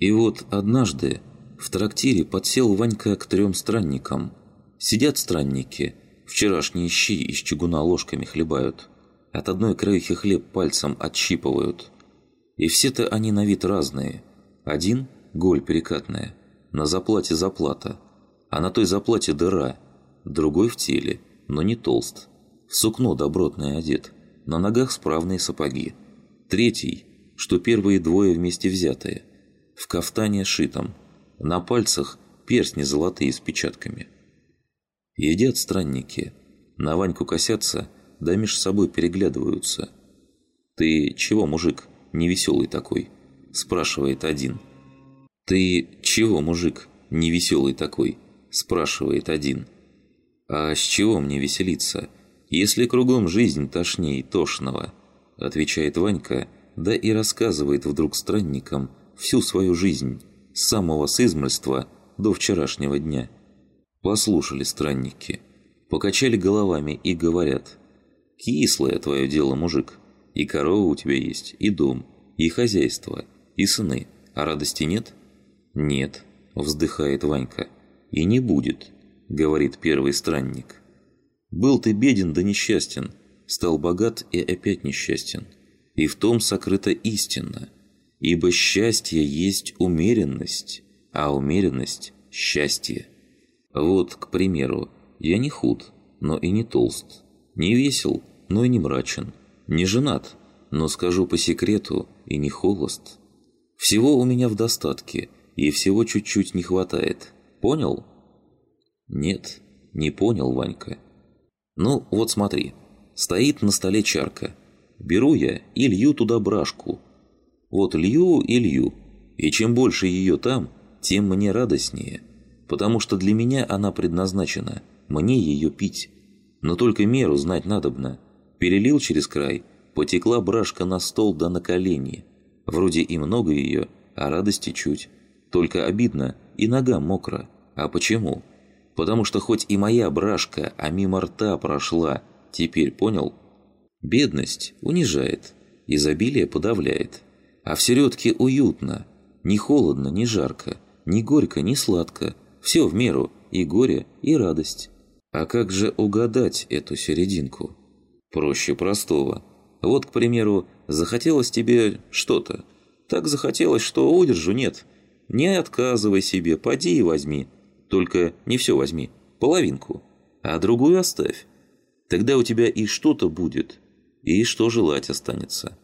И вот однажды в трактире подсел Ванька к трем странникам. Сидят странники, вчерашние щи из чугуна ложками хлебают. От одной краюхи хлеб пальцем отщипывают. И все-то они на вид разные. Один – голь перекатная, на заплате заплата, а на той заплате дыра. Другой в теле, но не толст. В сукно добротное одет, на ногах справные сапоги. Третий, что первые двое вместе взятые, в кафтане шитом, на пальцах перстни золотые с печатками. Едят странники, на Ваньку косятся, да меж собой переглядываются. «Ты чего, мужик, невеселый такой?» – спрашивает один. «Ты чего, мужик, невеселый такой?» – спрашивает один. «А с чего мне веселиться, если кругом жизнь тошней тошного?» – отвечает Ванька, да и рассказывает вдруг странникам всю свою жизнь, с самого сызмальства до вчерашнего дня. Послушали странники, покачали головами и говорят «Кислое твое дело, мужик, и корова у тебя есть, и дом, и хозяйство, и сыны, а радости нет?» «Нет», – вздыхает Ванька. «И не будет», – говорит первый странник. «Был ты беден да несчастен, стал богат и опять несчастен. И в том сокрыта истина. Ибо счастье есть умеренность, а умеренность – счастье». Вот, к примеру, я не худ, но и не толст, не весел, но и не мрачен, не женат, но скажу по секрету и не холост. Всего у меня в достатке – и всего чуть-чуть не хватает. Понял? Нет, не понял, Ванька. Ну, вот смотри. Стоит на столе чарка. Беру я и лью туда брашку. Вот лью и лью. И чем больше ее там, тем мне радостнее. Потому что для меня она предназначена. Мне ее пить. Но только меру знать надобно. Перелил через край, потекла брашка на стол да на колени. Вроде и много ее, а радости чуть. Только обидно, и нога мокра. А почему? Потому что хоть и моя брашка, а мимо рта прошла, теперь понял? Бедность унижает, изобилие подавляет. А в середке уютно, не холодно, не жарко, не горько, не сладко. Все в меру, и горе, и радость. А как же угадать эту серединку? Проще простого. Вот, к примеру, захотелось тебе что-то. Так захотелось, что удержу нет – не отказывай себе, поди и возьми. Только не все возьми, половинку, а другую оставь. Тогда у тебя и что-то будет, и что желать останется.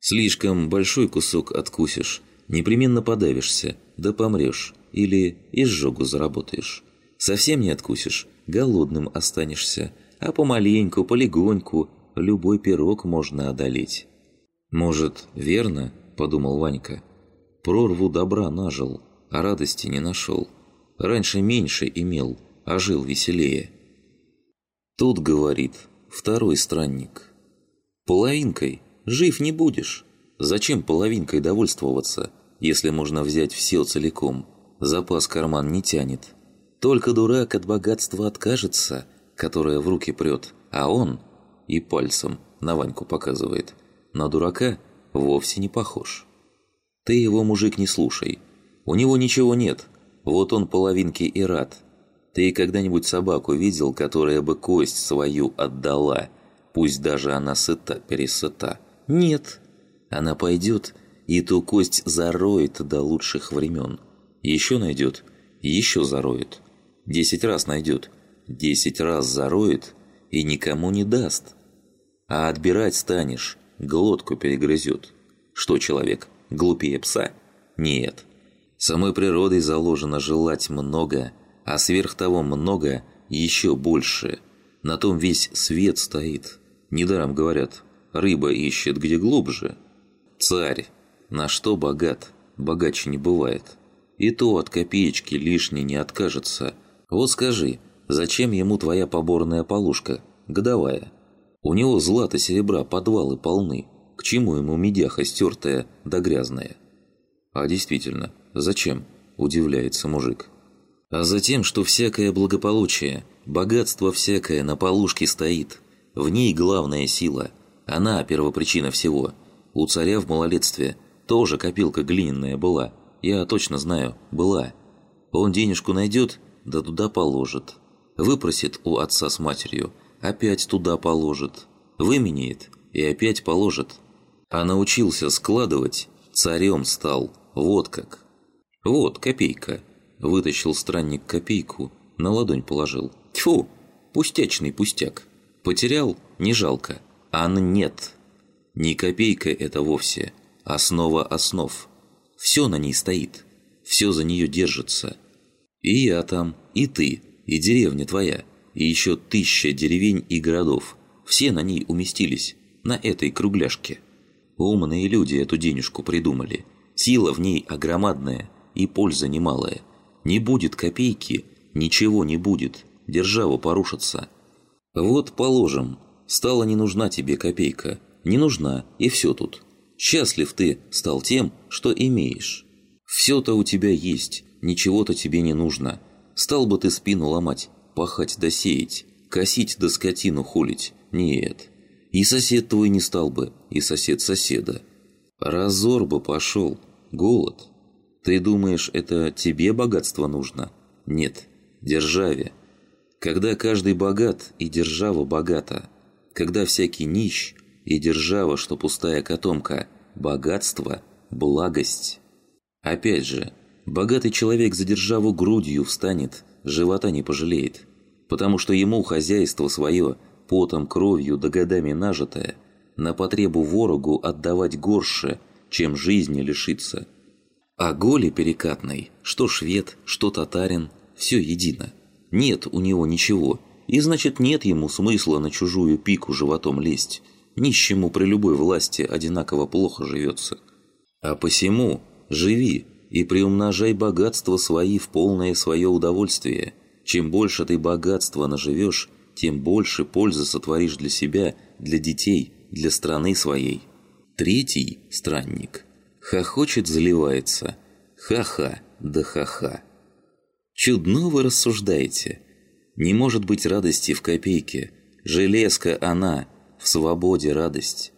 Слишком большой кусок откусишь, непременно подавишься, да помрешь, или изжогу заработаешь. Совсем не откусишь, голодным останешься, а помаленьку, полегоньку любой пирог можно одолеть. «Может, верно?» – подумал Ванька – Прорву добра нажил, а радости не нашел. Раньше меньше имел, а жил веселее. Тут, говорит, второй странник. Половинкой жив не будешь. Зачем половинкой довольствоваться, если можно взять все целиком? Запас карман не тянет. Только дурак от богатства откажется, которое в руки прет, а он и пальцем на Ваньку показывает. На дурака вовсе не похож. Ты его, мужик, не слушай. У него ничего нет. Вот он половинки и рад. Ты когда-нибудь собаку видел, которая бы кость свою отдала, пусть даже она сыта, пересыта? Нет. Она пойдет и ту кость зароет до лучших времен. Еще найдет, еще зароет. Десять раз найдет, десять раз зароет и никому не даст. А отбирать станешь, глотку перегрызет. Что человек – глупее пса? Нет. Самой природой заложено желать много, а сверх того много еще больше. На том весь свет стоит. Недаром говорят, рыба ищет где глубже. Царь, на что богат, богаче не бывает. И то от копеечки лишней не откажется. Вот скажи, зачем ему твоя поборная полушка, годовая? У него злата серебра подвалы полны. К чему ему медяха стертая да грязная? А действительно, зачем? Удивляется мужик. А за тем, что всякое благополучие, богатство всякое на полушке стоит. В ней главная сила. Она первопричина всего. У царя в малолетстве тоже копилка глиняная была. я точно знаю, была. Он денежку найдет, да туда положит. Выпросит у отца с матерью, опять туда положит. Выменяет и опять положит. А научился складывать, царем стал, вот как. Вот, копейка. Вытащил странник копейку, на ладонь положил. Тьфу, пустячный пустяк. Потерял, не жалко. А нет. Ни копейка это вовсе. Основа основ. Все на ней стоит. Все за нее держится. И я там, и ты, и деревня твоя, и еще тысяча деревень и городов. Все на ней уместились, на этой кругляшке. Умные люди эту денежку придумали. Сила в ней огромадная и польза немалая. Не будет копейки, ничего не будет, держава порушится. Вот положим, стала не нужна тебе копейка. Не нужна, и все тут. Счастлив ты стал тем, что имеешь. Все-то у тебя есть, ничего-то тебе не нужно. Стал бы ты спину ломать, пахать да сеять, косить да скотину хулить. Нет. И сосед твой не стал бы, и сосед соседа. Разор бы пошел. Голод. Ты думаешь, это тебе богатство нужно? Нет. Державе. Когда каждый богат, и держава богата. Когда всякий нищ, и держава, что пустая котомка, богатство, благость. Опять же, богатый человек за державу грудью встанет, живота не пожалеет, потому что ему хозяйство свое, потом, кровью да годами нажитое, на потребу ворогу отдавать горше, чем жизни лишиться. А голи перекатной, что швед, что татарин, все едино. Нет у него ничего, и значит нет ему смысла на чужую пику животом лезть, Нищему при любой власти одинаково плохо живется. А посему живи и приумножай богатства свои в полное свое удовольствие. Чем больше ты богатства наживешь, тем больше пользы сотворишь для себя, для детей, для страны своей. Третий странник хохочет, заливается. Ха-ха, да ха-ха. Чудно вы рассуждаете. Не может быть радости в копейке. Железка она – в свободе радость.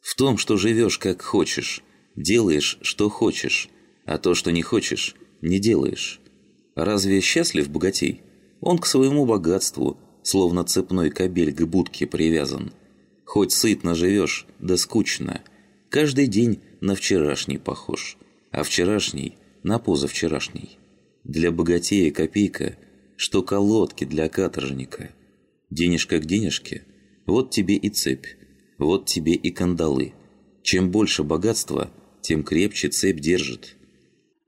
В том, что живешь как хочешь, делаешь, что хочешь, а то, что не хочешь, не делаешь. Разве счастлив богатей? Он к своему богатству, словно цепной кабель к будке привязан. Хоть сытно живешь, да скучно. Каждый день на вчерашний похож, а вчерашний на позавчерашний. Для богатея копейка, что колодки для каторжника. Денежка к денежке – вот тебе и цепь, вот тебе и кандалы. Чем больше богатства, тем крепче цепь держит.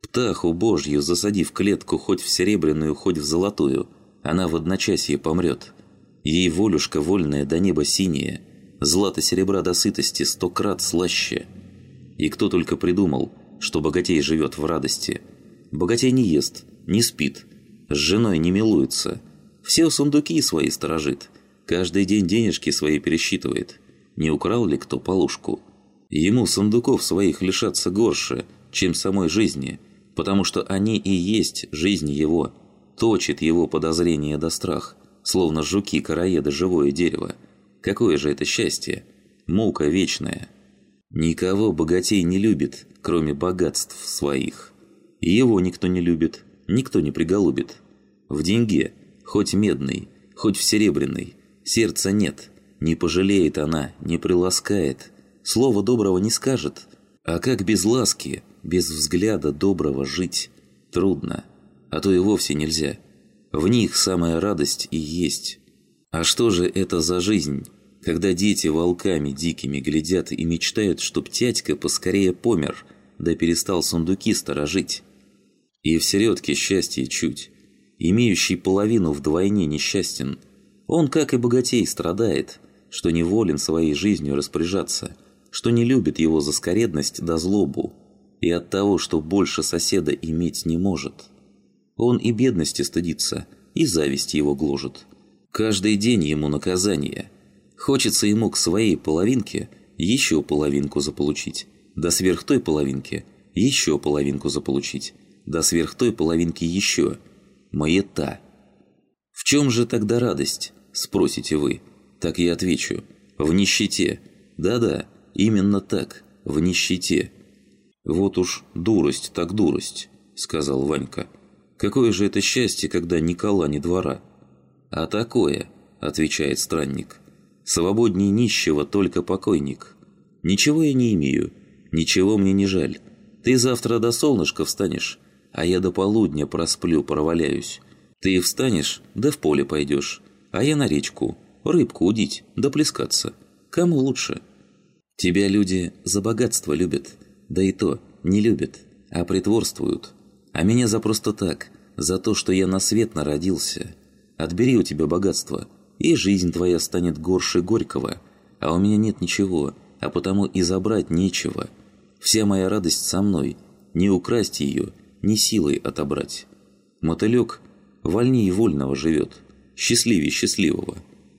Птаху божью засадив клетку хоть в серебряную, хоть в золотую, она в одночасье помрет. Ей волюшка вольная до неба синяя, злато серебра до сытости сто крат слаще. И кто только придумал, что богатей живет в радости. Богатей не ест, не спит, с женой не милуется, все сундуки свои сторожит – Каждый день денежки свои пересчитывает. Не украл ли кто полушку? Ему сундуков своих лишаться горше, чем самой жизни, потому что они и есть жизнь его. Точит его подозрение до страх, словно жуки-караеды живое дерево. Какое же это счастье? Мука вечная. Никого богатей не любит, кроме богатств своих. И его никто не любит, никто не приголубит. В деньге, хоть медный, хоть в серебряный, Сердца нет, не пожалеет она, не приласкает, слова доброго не скажет. А как без ласки, без взгляда доброго жить? Трудно, а то и вовсе нельзя. В них самая радость и есть. А что же это за жизнь, когда дети волками дикими глядят и мечтают, чтоб тятька поскорее помер, да перестал сундуки сторожить? И в середке счастье чуть, имеющий половину вдвойне несчастен – он, как и богатей, страдает, что не волен своей жизнью распоряжаться, что не любит его за скоредность да злобу, и от того, что больше соседа иметь не может. Он и бедности стыдится, и зависть его гложет. Каждый день ему наказание. Хочется ему к своей половинке еще половинку заполучить, да сверх той половинки еще половинку заполучить, да сверх той половинки еще. Маята. В чем же тогда радость? спросите вы. Так я отвечу. В нищете. Да-да, именно так, в нищете. «Вот уж дурость так дурость», – сказал Ванька. «Какое же это счастье, когда Никола не двора?» «А такое», – отвечает странник. «Свободней нищего только покойник. Ничего я не имею, ничего мне не жаль. Ты завтра до солнышка встанешь, а я до полудня просплю, проваляюсь. Ты встанешь, да в поле пойдешь, а я на речку, рыбку удить, да плескаться. Кому лучше?» «Тебя люди за богатство любят, да и то не любят, а притворствуют. А меня за просто так, за то, что я на свет народился. Отбери у тебя богатство, и жизнь твоя станет горше горького, а у меня нет ничего, а потому и забрать нечего. Вся моя радость со мной, не украсть ее, ни силой отобрать. Мотылек вольнее вольного живет, счастливее счастливого.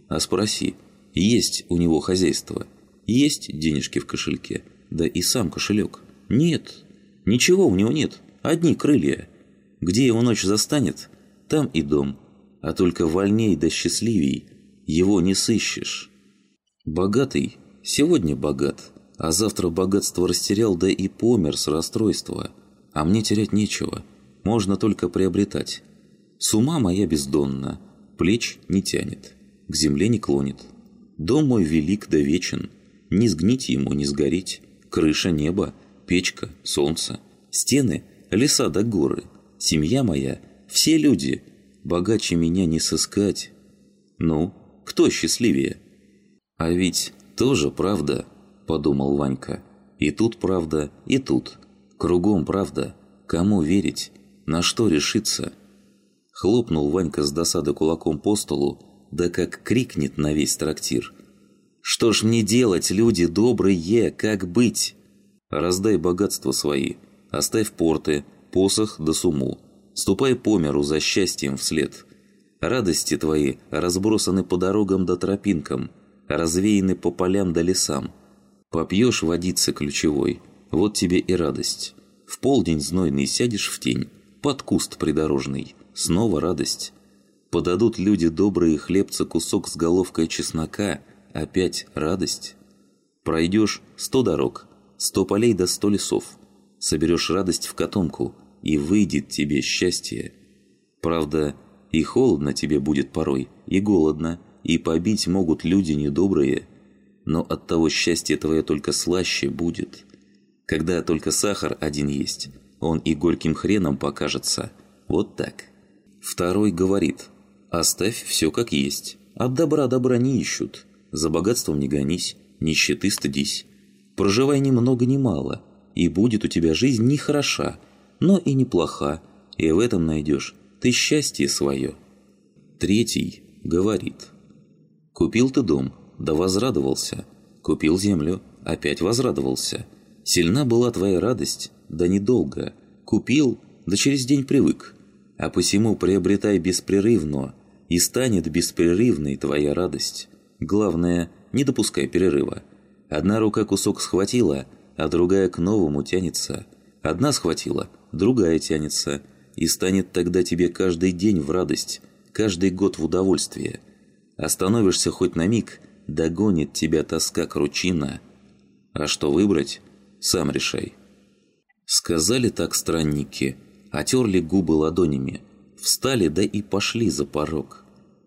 А спроси, есть у него хозяйство, есть денежки в кошельке, да и сам кошелек. Нет, ничего у него нет, одни крылья. Где его ночь застанет, там и дом, а только вольней да счастливей его не сыщешь. Богатый сегодня богат, а завтра богатство растерял, да и помер с расстройства. А мне терять нечего, можно только приобретать. С ума моя бездонна, плеч не тянет, к земле не клонит. Дом мой велик да вечен, не сгнить ему, не сгореть. Крыша неба, печка, солнце, стены, леса да горы. Семья моя, все люди, богаче меня не сыскать. Ну, кто счастливее? А ведь тоже правда, подумал Ванька. И тут правда, и тут. Кругом правда. Кому верить? На что решиться? Хлопнул Ванька с досады кулаком по столу, да как крикнет на весь трактир. «Что ж мне делать, люди добрые, как быть?» «Раздай богатства свои, оставь порты, посох да суму, ступай по миру за счастьем вслед. Радости твои разбросаны по дорогам да тропинкам, развеяны по полям да лесам. Попьешь водицы ключевой, вот тебе и радость. В полдень знойный сядешь в тень, под куст придорожный, снова радость. Подадут люди добрые хлебца кусок с головкой чеснока, опять радость. Пройдешь сто дорог, сто полей до да сто лесов, соберешь радость в котомку, и выйдет тебе счастье. Правда, и холодно тебе будет порой, и голодно, и побить могут люди недобрые, но от того счастье твое только слаще будет. Когда только сахар один есть, он и горьким хреном покажется. Вот так. Второй говорит, оставь все как есть. От добра добра не ищут. За богатством не гонись, нищеты стыдись. Проживай ни много ни мало, и будет у тебя жизнь не хороша, но и неплоха, и в этом найдешь ты счастье свое. Третий говорит. Купил ты дом, да возрадовался. Купил землю, опять возрадовался. Сильна была твоя радость, да недолго. Купил, да через день привык а посему приобретай беспрерывно, и станет беспрерывной твоя радость. Главное, не допускай перерыва. Одна рука кусок схватила, а другая к новому тянется. Одна схватила, другая тянется, и станет тогда тебе каждый день в радость, каждый год в удовольствие. Остановишься хоть на миг, догонит тебя тоска кручина. А что выбрать, сам решай. Сказали так странники – отерли губы ладонями, встали да и пошли за порог.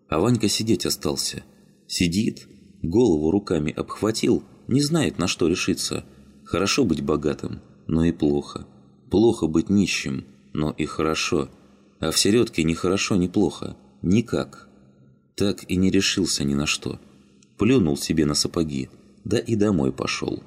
А Ванька сидеть остался. Сидит, голову руками обхватил, не знает, на что решиться. Хорошо быть богатым, но и плохо. Плохо быть нищим, но и хорошо. А в середке ни хорошо, ни плохо. Никак. Так и не решился ни на что. Плюнул себе на сапоги, да и домой пошел.